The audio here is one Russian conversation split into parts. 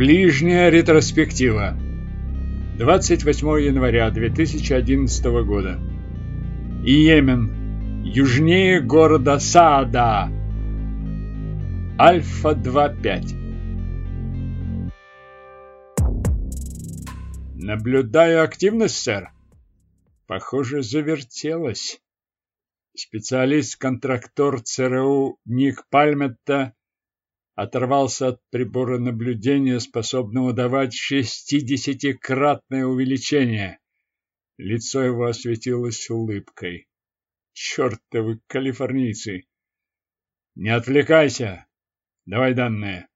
Ближняя ретроспектива. 28 января 2011 года. Йемен. Южнее города Саада. Альфа-2-5. Наблюдаю активность, сэр. Похоже, завертелось. Специалист-контрактор ЦРУ Ник Пальметта оторвался от прибора наблюдения, способного давать шестидесятикратное увеличение. Лицо его осветилось улыбкой. Чертовы калифорнийцы! Не отвлекайся! Давай данные.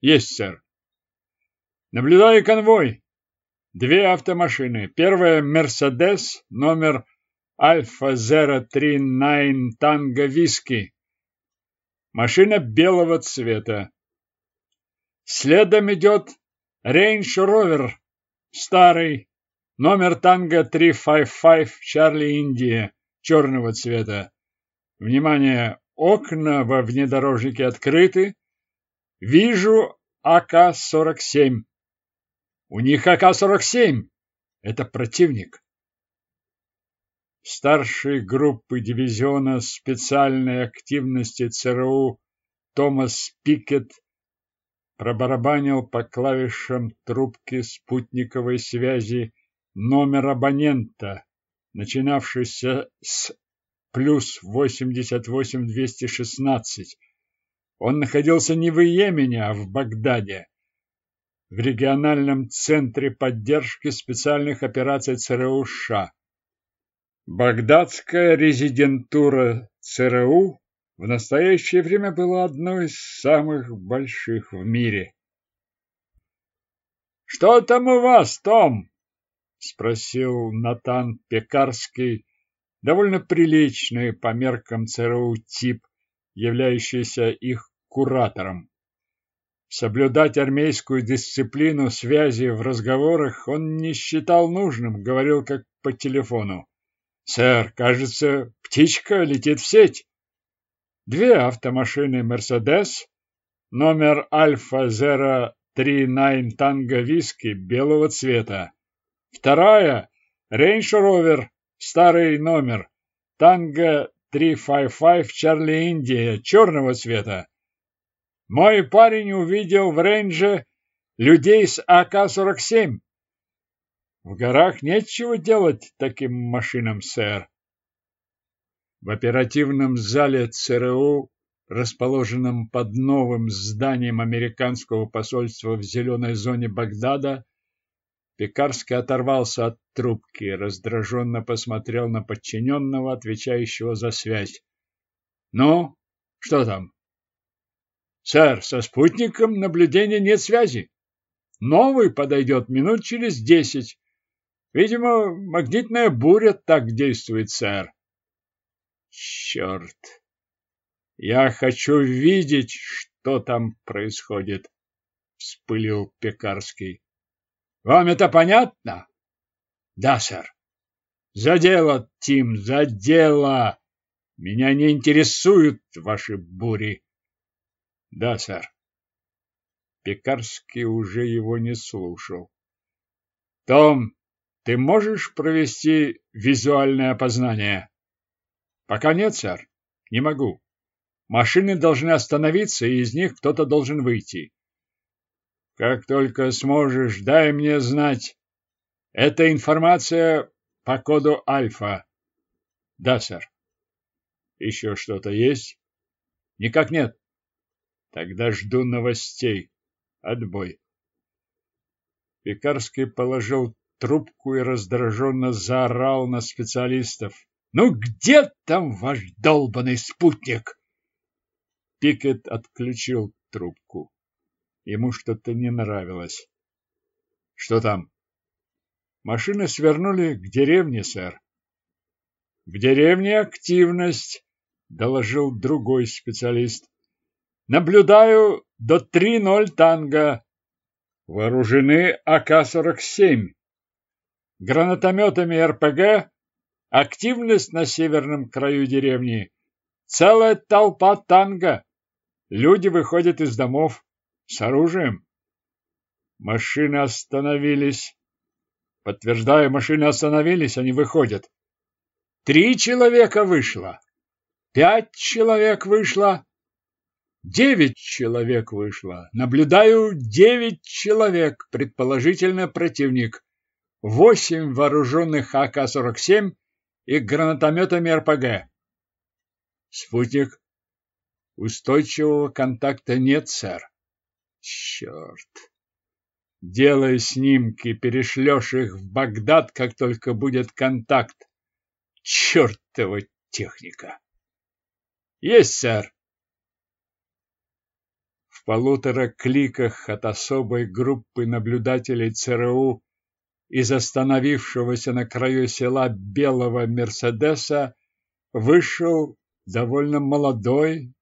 Есть, сэр. Наблюдаю конвой. Две автомашины. Первая «Мерседес», номер «Альфа-039 Танго Виски». Машина белого цвета. Следом идет Рейндж Ровер, старый, номер Танго 355 Чарли Индия, черного цвета. Внимание, окна во внедорожнике открыты. Вижу АК-47. У них АК-47. Это противник. Старший группы дивизиона специальной активности ЦРУ Томас Пикет пробарабанил по клавишам трубки спутниковой связи номер абонента, начинавшийся с плюс 88-216. Он находился не в Йемене, а в Багдаде в региональном центре поддержки специальных операций ЦРУ США. Багдадская резидентура ЦРУ в настоящее время была одной из самых больших в мире. «Что там у вас, Том?» — спросил Натан Пекарский, довольно приличный по меркам ЦРУ тип, являющийся их куратором. Соблюдать армейскую дисциплину связи в разговорах он не считал нужным, говорил как по телефону. «Сэр, кажется, птичка летит в сеть». Две автомашины «Мерседес», номер Альфа-039 Танго Виски белого цвета. Вторая Рейндж Ровер, старый номер, Танго 355 Чарли Индия, черного цвета. Мой парень увидел в рейнже людей с АК-47. В горах нечего делать таким машинам, сэр. В оперативном зале ЦРУ, расположенном под новым зданием американского посольства в зеленой зоне Багдада, Пекарский оторвался от трубки, раздраженно посмотрел на подчиненного, отвечающего за связь. «Ну, что там?» Сэр, со спутником наблюдения нет связи. Новый подойдет минут через десять. Видимо, магнитная буря так действует, сэр. Черт! Я хочу видеть, что там происходит, вспылил Пекарский. Вам это понятно? Да, сэр. За дело, Тим, за дело. Меня не интересуют ваши бури. Да, сэр. Пекарский уже его не слушал. Том, ты можешь провести визуальное опознание? Пока нет, сэр. Не могу. Машины должны остановиться, и из них кто-то должен выйти. Как только сможешь, дай мне знать. Это информация по коду Альфа. Да, сэр. Еще что-то есть? Никак нет. Тогда жду новостей. Отбой. Пекарский положил трубку и раздраженно заорал на специалистов. «Ну где там ваш долбанный спутник?» Пикет отключил трубку. Ему что-то не нравилось. «Что там?» «Машины свернули к деревне, сэр». «В деревне активность», — доложил другой специалист. Наблюдаю до 3-0 танго. Вооружены АК-47. Гранатометами РПГ. Активность на северном краю деревни. Целая толпа танго. Люди выходят из домов с оружием. Машины остановились. Подтверждаю, машины остановились, они выходят. Три человека вышло. Пять человек вышло. Девять человек вышло. Наблюдаю девять человек, предположительно противник. Восемь вооруженных АК-47 и гранатометами РПГ. Спутник. Устойчивого контакта нет, сэр. Черт. Делай снимки, перешлешь их в Багдад, как только будет контакт. Чертова техника. Есть, сэр. В полутора кликах от особой группы наблюдателей ЦРУ из остановившегося на краю села белого Мерседеса вышел довольно молодой,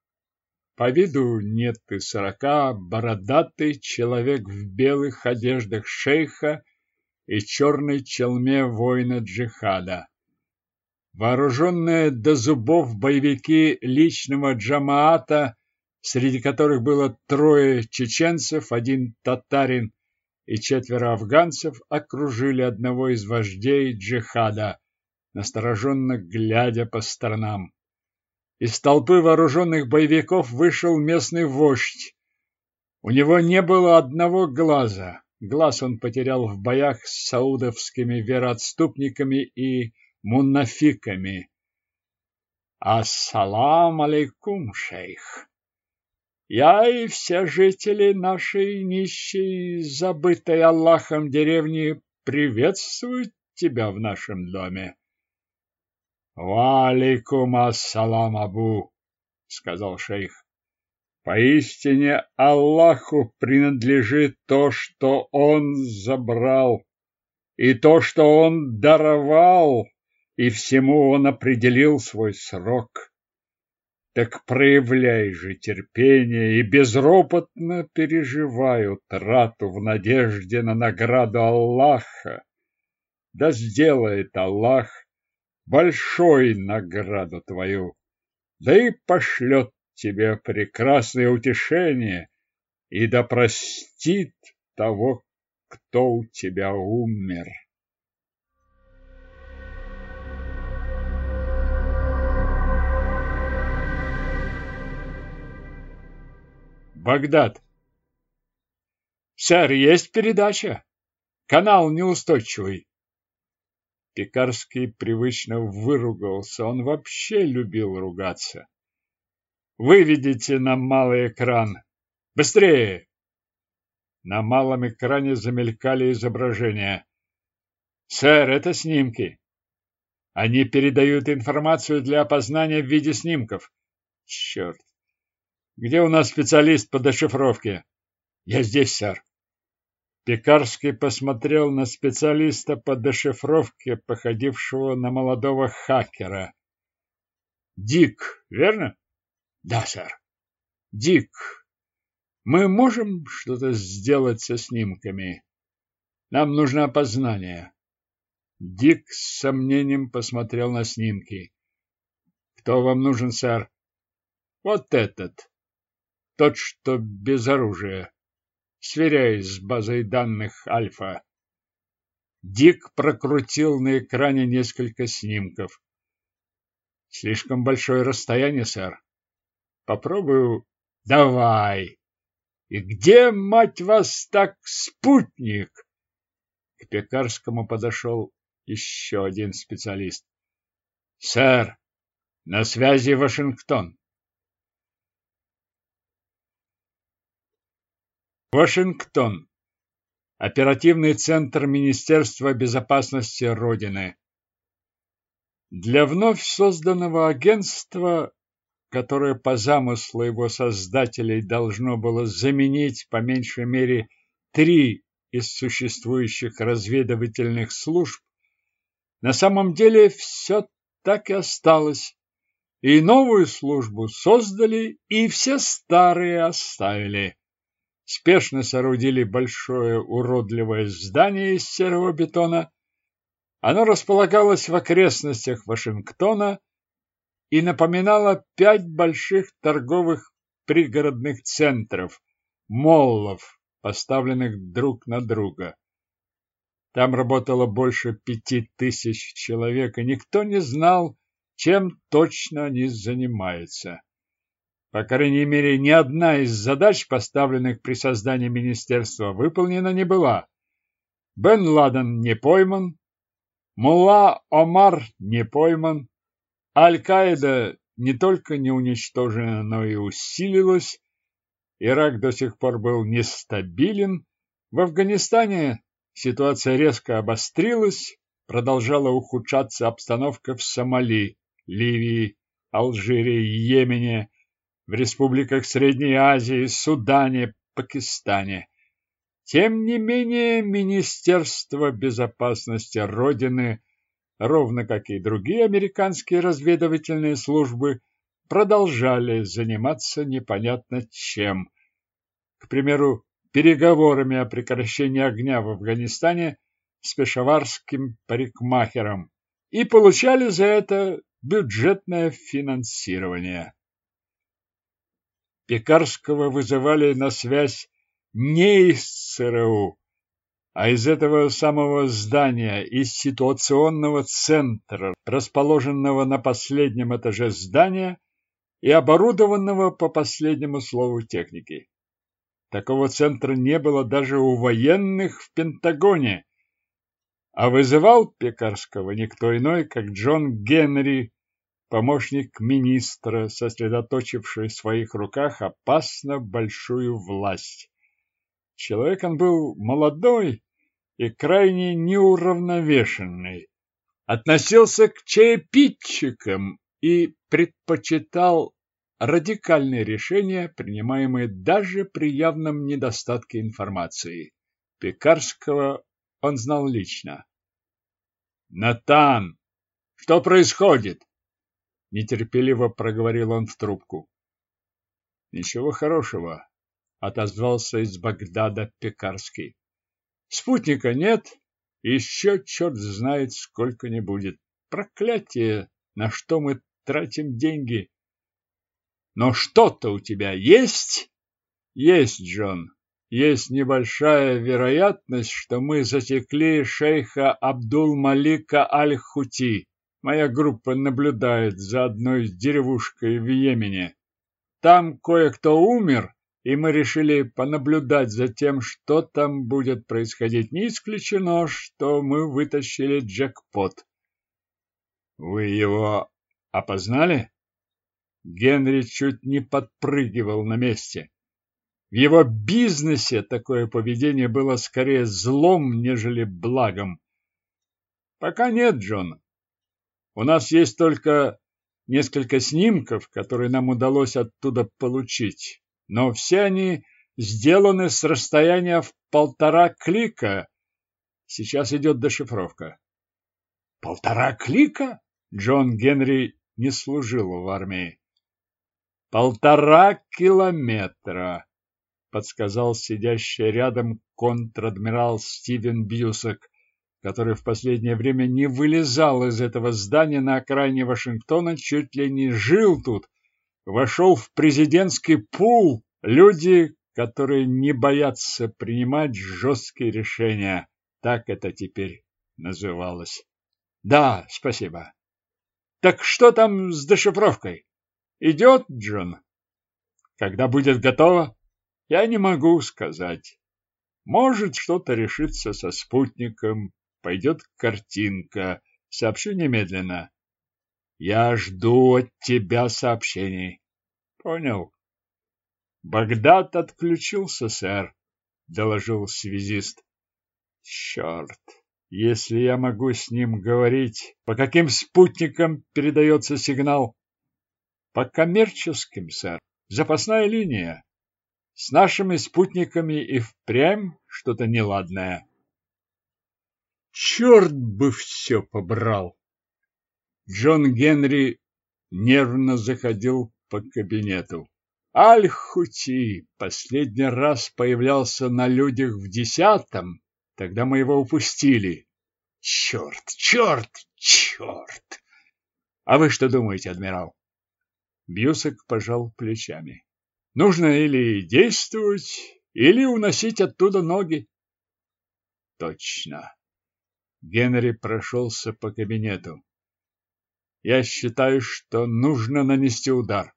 по виду нет и сорока, бородатый человек в белых одеждах шейха и черной челме воина джихада. Вооруженные до зубов боевики личного джамаата, среди которых было трое чеченцев, один татарин и четверо афганцев, окружили одного из вождей джихада, настороженно глядя по сторонам. Из толпы вооруженных боевиков вышел местный вождь. У него не было одного глаза. Глаз он потерял в боях с саудовскими вероотступниками и мунафиками. Ассалам алейкум, шейх. Я и все жители нашей нищей, забытой Аллахом деревни приветствуют тебя в нашем доме. «Валикум ассалам, Абу!» — сказал шейх. «Поистине Аллаху принадлежит то, что Он забрал, и то, что Он даровал, и всему Он определил свой срок. Так проявляй же терпение и безропотно переживай утрату в надежде на награду Аллаха. Да сделает Аллах большой награду твою, да и пошлет тебе прекрасное утешение и да простит того, кто у тебя умер. Багдад. Сэр, есть передача? Канал неустойчивый. Пекарский привычно выругался. Он вообще любил ругаться. «Выведите на малый экран! Быстрее!» На малом экране замелькали изображения. «Сэр, это снимки. Они передают информацию для опознания в виде снимков. Черт! Где у нас специалист по дешифровке? Я здесь, сэр. Пекарский посмотрел на специалиста по дешифровке, походившего на молодого хакера. Дик, верно? Да, сэр. Дик, мы можем что-то сделать со снимками? Нам нужно опознание. Дик с сомнением посмотрел на снимки. Кто вам нужен, сэр? Вот этот. Тот, что без оружия сверяясь с базой данных Альфа. Дик прокрутил на экране несколько снимков. Слишком большое расстояние, сэр. Попробую. Давай. И где, мать вас, так спутник? К Пекарскому подошел еще один специалист. Сэр, на связи Вашингтон. Вашингтон. Оперативный центр Министерства безопасности Родины. Для вновь созданного агентства, которое по замыслу его создателей должно было заменить по меньшей мере три из существующих разведывательных служб, на самом деле все так и осталось. И новую службу создали, и все старые оставили спешно соорудили большое уродливое здание из серого бетона. Оно располагалось в окрестностях Вашингтона и напоминало пять больших торговых пригородных центров, моллов, поставленных друг на друга. Там работало больше пяти тысяч человек, и никто не знал, чем точно они занимаются. По крайней мере, ни одна из задач, поставленных при создании министерства, выполнена не была. Бен Ладен не пойман, Мулла Омар не пойман, Аль-Каида не только не уничтожена, но и усилилась, Ирак до сих пор был нестабилен, в Афганистане ситуация резко обострилась, продолжала ухудшаться обстановка в Сомали, Ливии, Алжире, Йемене, в республиках Средней Азии, Судане, Пакистане. Тем не менее, Министерство безопасности Родины, ровно как и другие американские разведывательные службы, продолжали заниматься непонятно чем. К примеру, переговорами о прекращении огня в Афганистане с пешаварским парикмахером и получали за это бюджетное финансирование. Пекарского вызывали на связь не из ЦРУ, а из этого самого здания, из ситуационного центра, расположенного на последнем этаже здания и оборудованного по последнему слову техники. Такого центра не было даже у военных в Пентагоне, а вызывал Пекарского никто иной, как Джон Генри, помощник министра, сосредоточивший в своих руках опасно большую власть. Человек он был молодой и крайне неуравновешенный, относился к чаепитчикам и предпочитал радикальные решения, принимаемые даже при явном недостатке информации. Пекарского он знал лично. «Натан, что происходит?» Нетерпеливо проговорил он в трубку. «Ничего хорошего отозвался из Багдада Пекарский. Спутника нет, еще черт знает сколько не будет. Проклятие, на что мы тратим деньги. Но что-то у тебя есть? Есть, Джон. Есть небольшая вероятность, что мы засекли шейха Абдул-Малика Аль-Хути. Моя группа наблюдает за одной деревушкой в Йемене. Там кое-кто умер, и мы решили понаблюдать за тем, что там будет происходить. Не исключено, что мы вытащили джекпот. Вы его опознали? Генри чуть не подпрыгивал на месте. В его бизнесе такое поведение было скорее злом, нежели благом. Пока нет, Джон. У нас есть только несколько снимков, которые нам удалось оттуда получить но все они сделаны с расстояния в полтора клика. Сейчас идет дешифровка. Полтора клика? Джон Генри не служил в армии. Полтора километра, подсказал сидящий рядом контр-адмирал Стивен Бьюсак, который в последнее время не вылезал из этого здания на окраине Вашингтона, чуть ли не жил тут, вошел в президентский пул люди, которые не боятся принимать жесткие решения. Так это теперь называлось. Да, спасибо. Так что там с дешифровкой? Идет, Джон? Когда будет готово? Я не могу сказать. Может, что-то решится со спутником, пойдет картинка. Сообщу немедленно. Я жду от тебя сообщений. Понял. Багдад отключился, сэр, доложил связист. Черт, если я могу с ним говорить, по каким спутникам передается сигнал? По коммерческим, сэр. Запасная линия. С нашими спутниками и впрямь что-то неладное. Черт бы все побрал! Джон Генри нервно заходил по кабинету. Аль-Хути последний раз появлялся на людях в десятом, тогда мы его упустили. Черт, черт, черт! А вы что думаете, адмирал? Бьюсак пожал плечами. Нужно или действовать, или уносить оттуда ноги. Точно. Генри прошелся по кабинету. Я считаю, что нужно нанести удар.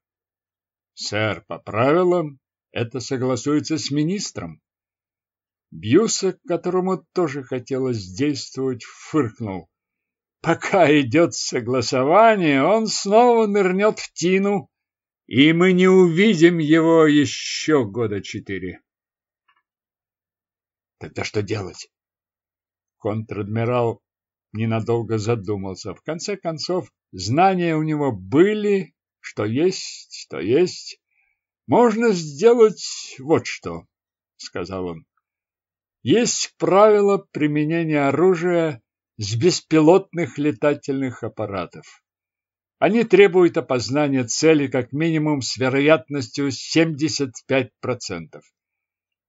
Сэр, по правилам, это согласуется с министром. Бьюса, которому тоже хотелось действовать, фыркнул. Пока идет согласование, он снова нырнет в тину, и мы не увидим его еще года четыре. Тогда что делать? Контр-адмирал ненадолго задумался. В конце концов, знания у него были, что есть, что есть. Можно сделать вот что, сказал он. Есть правила применения оружия с беспилотных летательных аппаратов. Они требуют опознания цели как минимум с вероятностью 75%.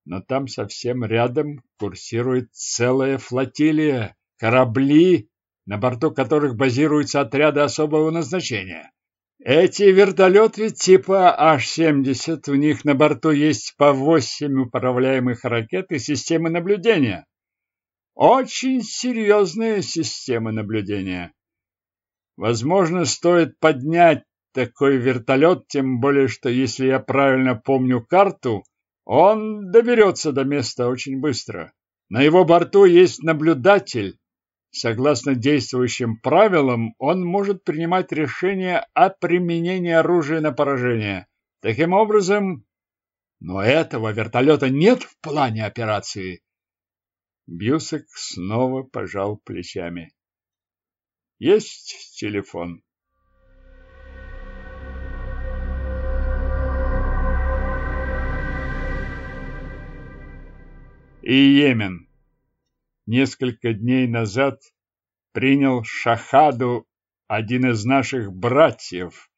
Но там совсем рядом курсирует целая флотилия, корабли, на борту которых базируются отряды особого назначения. Эти вертолеты типа H-70, у них на борту есть по 8 управляемых ракет и системы наблюдения. Очень серьезные системы наблюдения. Возможно, стоит поднять такой вертолет, тем более, что, если я правильно помню карту, он доберется до места очень быстро. На его борту есть наблюдатель, Согласно действующим правилам, он может принимать решение о применении оружия на поражение. Таким образом, но этого вертолета нет в плане операции. Бьюсек снова пожал плечами. Есть телефон. И Йемен несколько дней назад принял шахаду один из наших братьев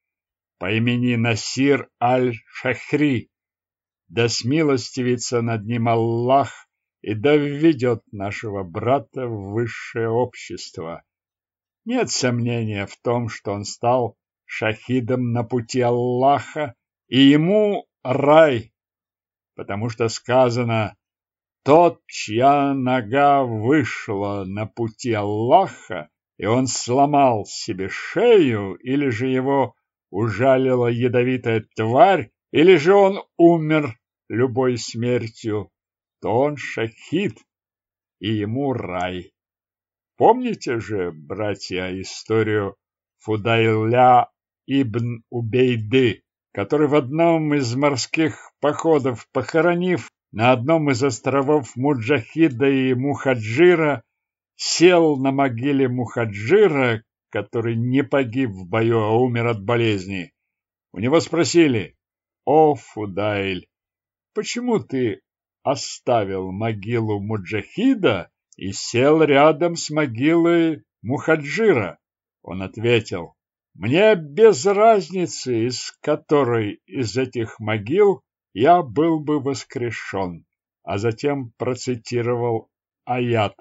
по имени Насир аль-Шахри. Да смилостивится над ним Аллах и да введет нашего брата в высшее общество. Нет сомнения в том, что он стал шахидом на пути Аллаха, и ему рай, потому что сказано тот, чья нога вышла на пути Аллаха, и он сломал себе шею, или же его ужалила ядовитая тварь, или же он умер любой смертью, то он шахид, и ему рай. Помните же, братья, историю Фудайля ибн Убейды, который в одном из морских походов, похоронив на одном из островов Муджахида и Мухаджира, сел на могиле Мухаджира, который не погиб в бою, а умер от болезни. У него спросили, «О, Фудайль, почему ты оставил могилу Муджахида и сел рядом с могилой Мухаджира?» Он ответил, «Мне без разницы, из которой из этих могил я был бы воскрешен, а затем процитировал аят.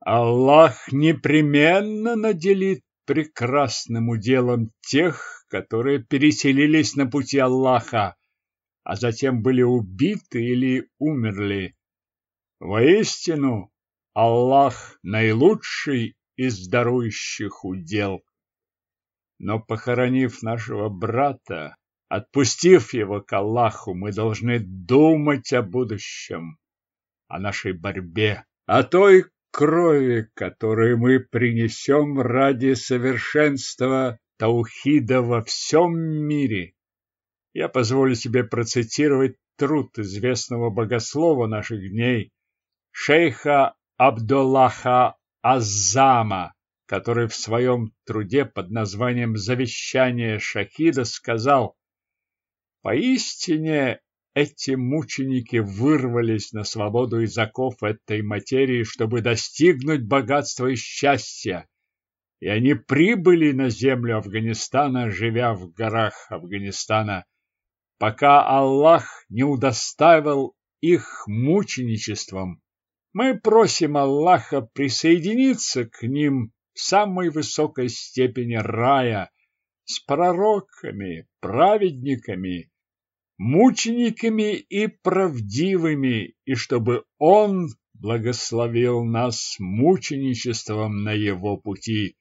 Аллах непременно наделит прекрасным уделом тех, которые переселились на пути Аллаха, а затем были убиты или умерли. Воистину, Аллах наилучший из дарующих удел. Но похоронив нашего брата, Отпустив его к Аллаху, мы должны думать о будущем, о нашей борьбе, о той крови, которую мы принесем ради совершенства Таухида во всем мире. Я позволю себе процитировать труд известного богослова наших дней, шейха Абдуллаха Аззама, который в своем труде под названием «Завещание Шахида» сказал Поистине эти мученики вырвались на свободу из оков этой материи, чтобы достигнуть богатства и счастья. И они прибыли на землю Афганистана, живя в горах Афганистана, пока Аллах не удоставил их мученичеством. Мы просим Аллаха присоединиться к ним в самой высокой степени рая с пророками, праведниками мучениками и правдивыми, и чтобы Он благословил нас мученичеством на Его пути,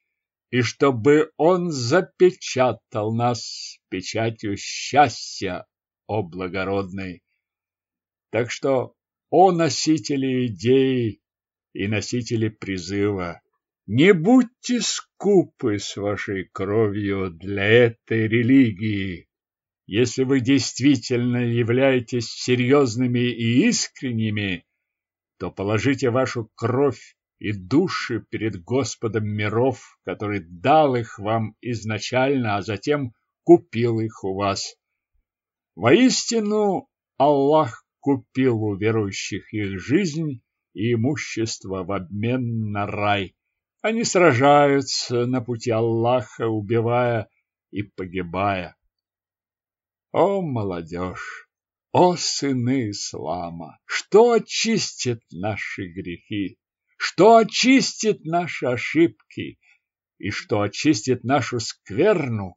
и чтобы Он запечатал нас печатью счастья, о благородный. Так что, о носители идей и носители призыва, не будьте скупы с вашей кровью для этой религии. Если вы действительно являетесь серьезными и искренними, то положите вашу кровь и души перед Господом миров, который дал их вам изначально, а затем купил их у вас. Воистину, Аллах купил у верующих их жизнь и имущество в обмен на рай. Они сражаются на пути Аллаха, убивая и погибая. О, молодежь! О, сыны ислама! Что очистит наши грехи? Что очистит наши ошибки? И что очистит нашу скверну?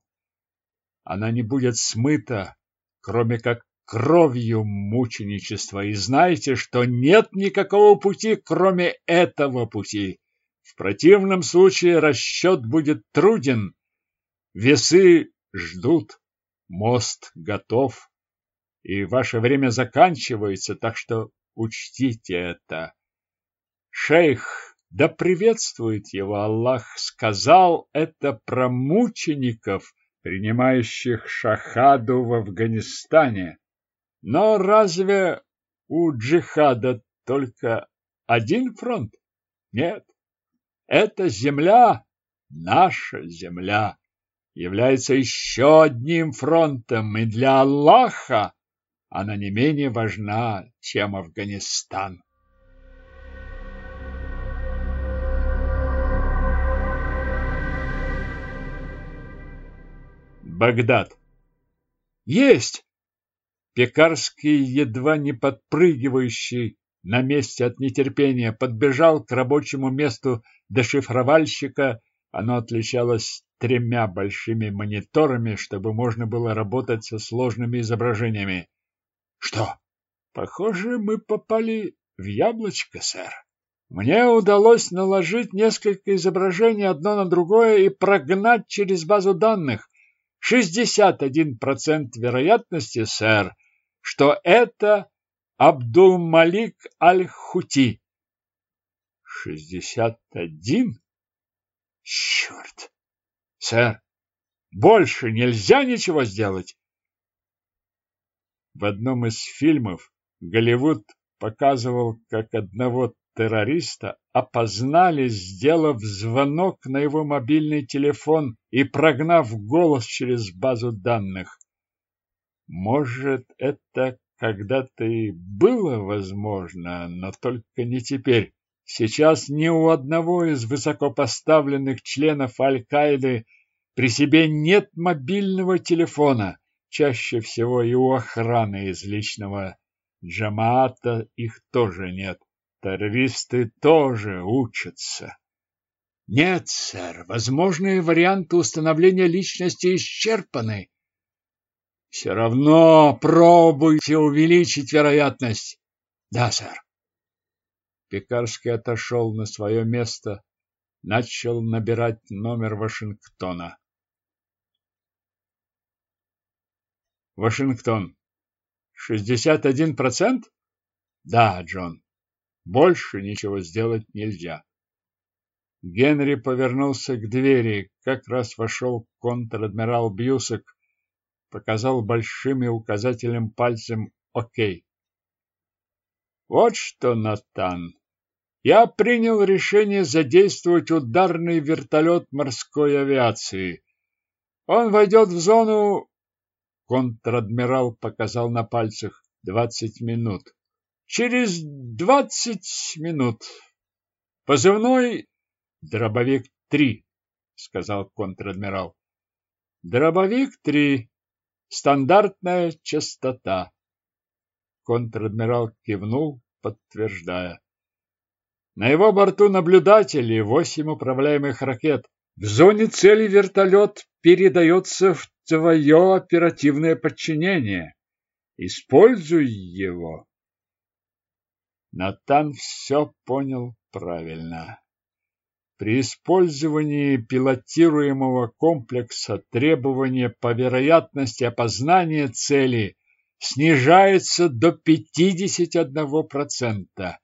Она не будет смыта, кроме как кровью мученичества. И знайте, что нет никакого пути, кроме этого пути. В противном случае расчет будет труден. Весы ждут, мост готов, и ваше время заканчивается, так что учтите это. Шейх, да приветствует его Аллах, сказал это про мучеников, принимающих шахаду в Афганистане. Но разве у джихада только один фронт? Нет. Эта земля, наша земля, является еще одним фронтом, и для Аллаха она не менее важна, чем Афганистан. Багдад. Есть! Пекарский, едва не подпрыгивающий на месте от нетерпения, подбежал к рабочему месту дешифровальщика. Оно отличалось тремя большими мониторами, чтобы можно было работать со сложными изображениями. Что? Похоже, мы попали в яблочко, сэр. Мне удалось наложить несколько изображений одно на другое и прогнать через базу данных. 61% вероятности, сэр, что это Абдул-Малик Аль-Хути. Шестьдесят один? Черт! Сэр, больше нельзя ничего сделать? В одном из фильмов Голливуд показывал, как одного террориста опознали, сделав звонок на его мобильный телефон и прогнав голос через базу данных. Может, это когда-то и было возможно, но только не теперь. Сейчас ни у одного из высокопоставленных членов Аль-Каиды при себе нет мобильного телефона. Чаще всего и у охраны из личного джамаата их тоже нет. Террористы тоже учатся. Нет, сэр, возможные варианты установления личности исчерпаны. Все равно пробуйте увеличить вероятность. Да, сэр. Пекарский отошел на свое место, начал набирать номер Вашингтона. Вашингтон. Шестьдесят один процент? Да, Джон. Больше ничего сделать нельзя. Генри повернулся к двери. Как раз вошел контр-адмирал Бьюсак показал большим и указательным пальцем «Окей». Вот что, Натан, я принял решение задействовать ударный вертолет морской авиации. Он войдет в зону... Контр-адмирал показал на пальцах двадцать минут. Через двадцать минут. Позывной дробовик три, сказал контр-адмирал. Дробовик три, Стандартная частота. Контр-адмирал кивнул, подтверждая. На его борту наблюдатели, восемь управляемых ракет. В зоне цели вертолет передается в твое оперативное подчинение. Используй его. Натан все понял правильно. При использовании пилотируемого комплекса требования по вероятности опознания цели снижается до 51%.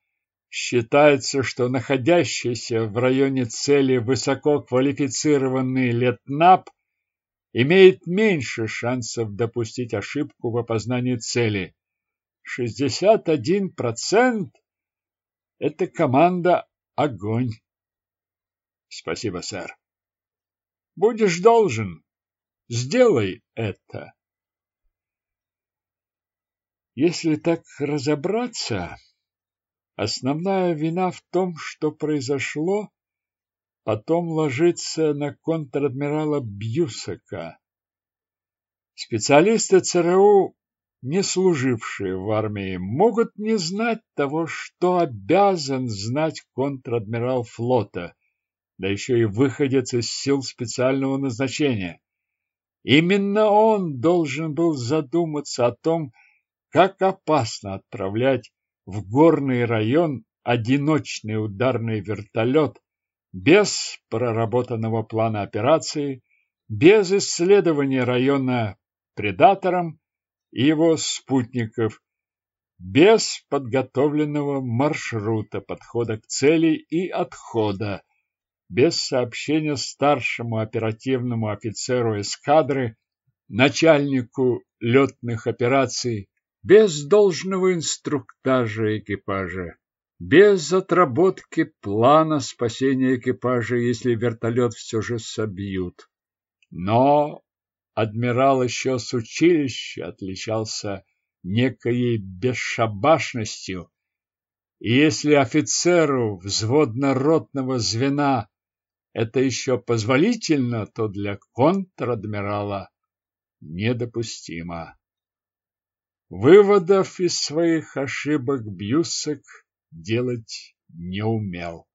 Считается, что находящийся в районе цели высококвалифицированный летнап имеет меньше шансов допустить ошибку в опознании цели. 61% – это команда «Огонь». Спасибо, сэр. Будешь должен. Сделай это. Если так разобраться, основная вина в том, что произошло, потом ложится на контр-адмирала Бьюсака. Специалисты ЦРУ, не служившие в армии, могут не знать того, что обязан знать контр-адмирал флота, да еще и выходец из сил специального назначения. Именно он должен был задуматься о том, как опасно отправлять в горный район одиночный ударный вертолет без проработанного плана операции, без исследования района предатором и его спутников, без подготовленного маршрута подхода к цели и отхода, без сообщения старшему оперативному офицеру эскадры, начальнику летных операций, без должного инструктажа экипажа, без отработки плана спасения экипажа, если вертолет все же собьют. Но адмирал еще с училища отличался некоей бесшабашностью, и если офицеру взводно-ротного звена это еще позволительно, то для контр-адмирала недопустимо. Выводов из своих ошибок Бьюсек делать не умел.